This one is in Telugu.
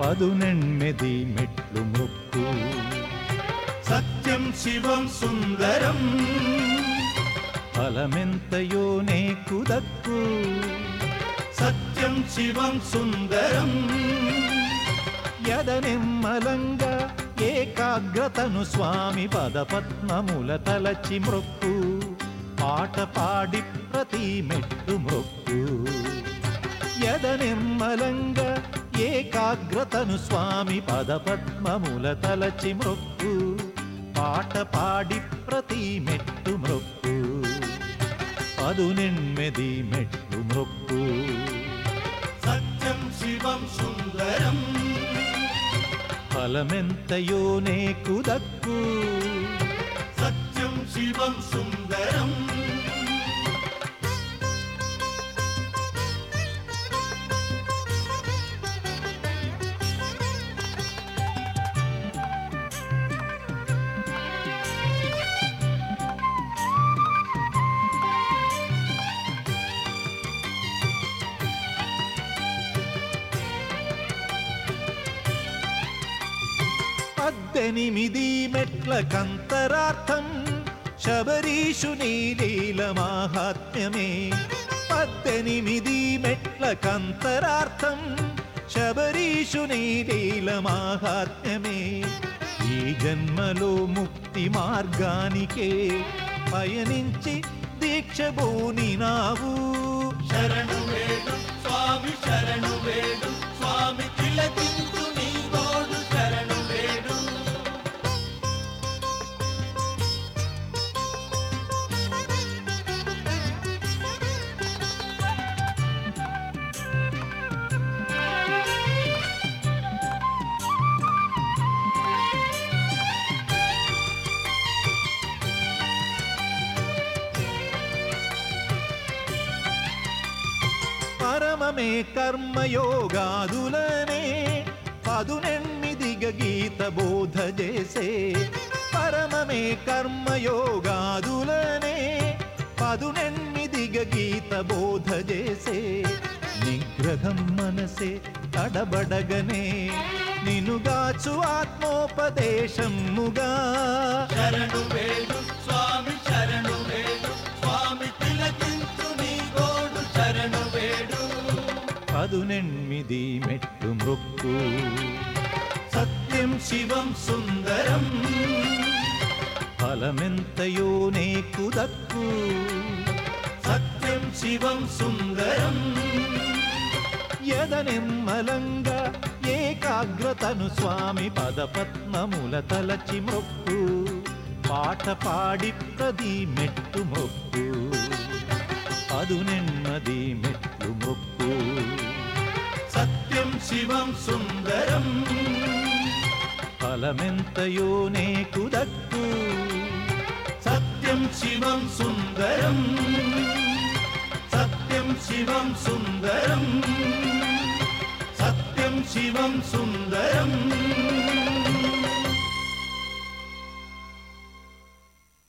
పదునెమ్మిది మెట్లు మొక్కు. సత్యం శివం సుందరం ఫలమెంతయో నే కుదక్కు సత్యం శివం సుందరం యదనిమ్మలంగా ఏకాగ్రతను స్వామి పదపద్మముల తలచి మృక్కు పాట పాడి ప్రతి మెట్టు మృక్కు యదనిమ్మలంగా ఏకాగ్రతను స్వామి పదపద్మముల తలచి మృక్కు పాట పాడి ప్రతి మెట్టు మృక్కు పదునెమ్మిది మెట్లు మృక్కు సత్యం శివం సుందరం. ఫలమెంతయో నే కుదక్కు సత్యం శివం సుందరం. పద్దెనిమిది మెట్ల కంతరార్థం శబరీషుని లీల మాహాత్మ్యమే. పద్దెనిమిది మెట్ల కంతరార్థం శబరీషుని లీల మాహాత్మ్యమే. ఈ జన్మలో ముక్తి మార్గానికే పయనించి దీక్ష భూని నావు శరణు వేడు స్వామి శరణు వేడు పరమమే కర్మయోగాదులనే పదునెన్మిదిగ గీత బోధ చేసే పరమమే కర్మయోగాదులనే పదునెన్మిదిగ గీత బోధ చేసే నిగ్రహం మనసే తడబడగనే నినుగాచు ఆత్మోపదేశముగా శరణు వేడు స్వామి. పదునెనిమిది మెట్టు మృక్కు. సత్యం శివం సుందరం ఫలమెంతయో నీకు దక్కు. సత్యం శివం సుందరం యదనిమ్మలంగా ఏకాగ్రతను స్వామి పదపద్మముల తలచి మొక్కు. పాట పాడి ప్రది మెట్టు మొక్కు. పదునెమ్మది మెట్లు మొక్కు. సత్యం శివం సుందరం ఫలమెంతయో నే కుదక్కు సత్యం శివం సుందరం సత్యం శివం సుందరం సత్యం శివం సుందరం